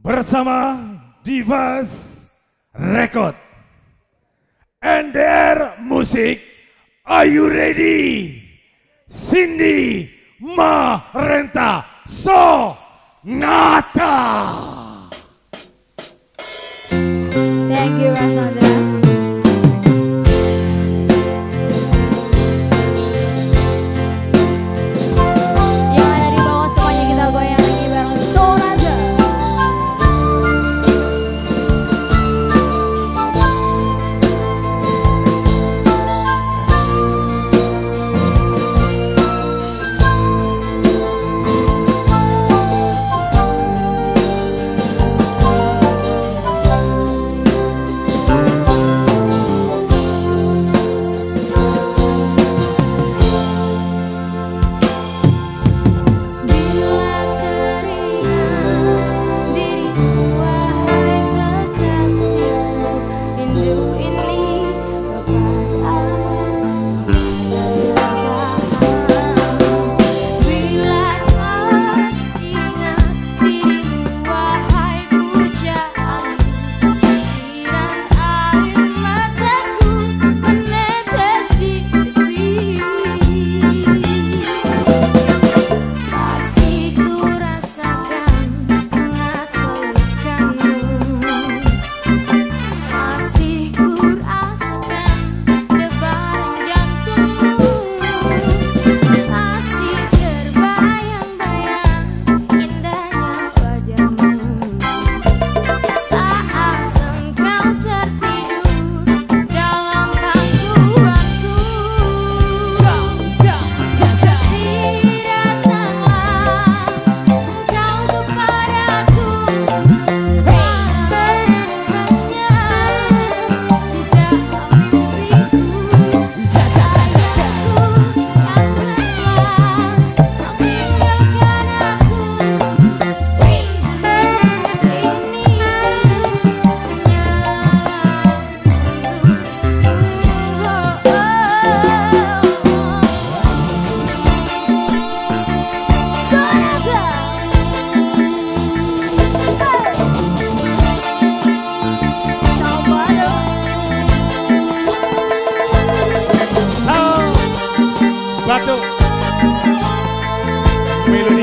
bersama Divas Record. NDR Musik, are you ready? Cindy Marenta Sonata. Mira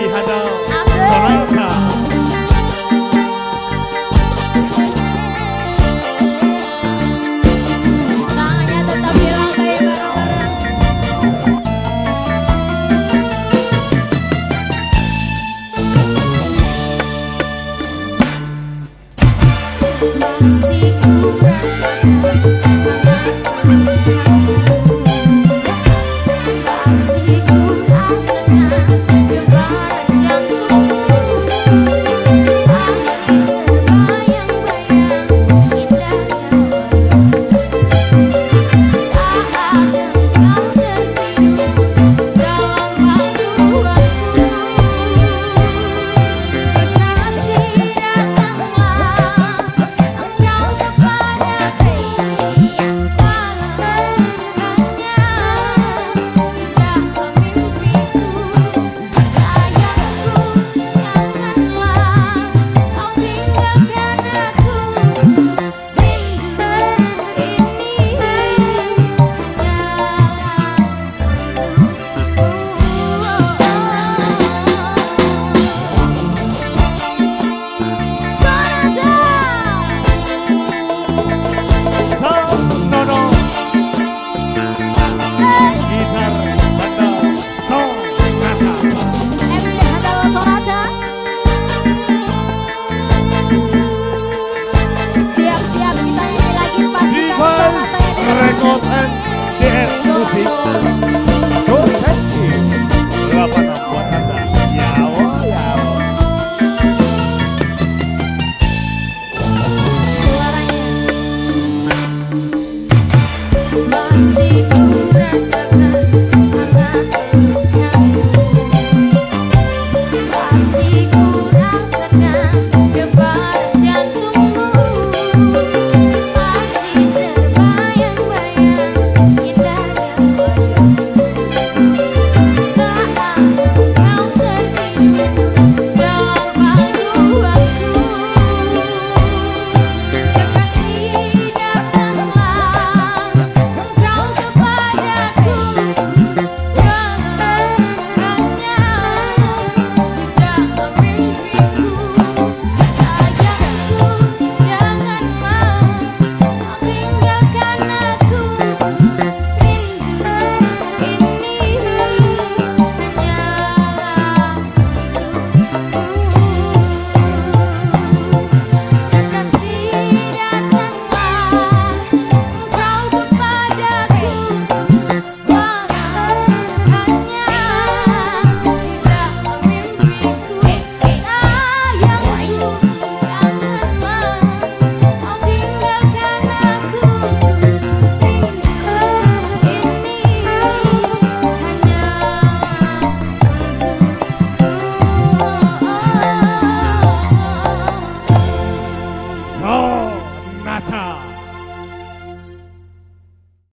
music.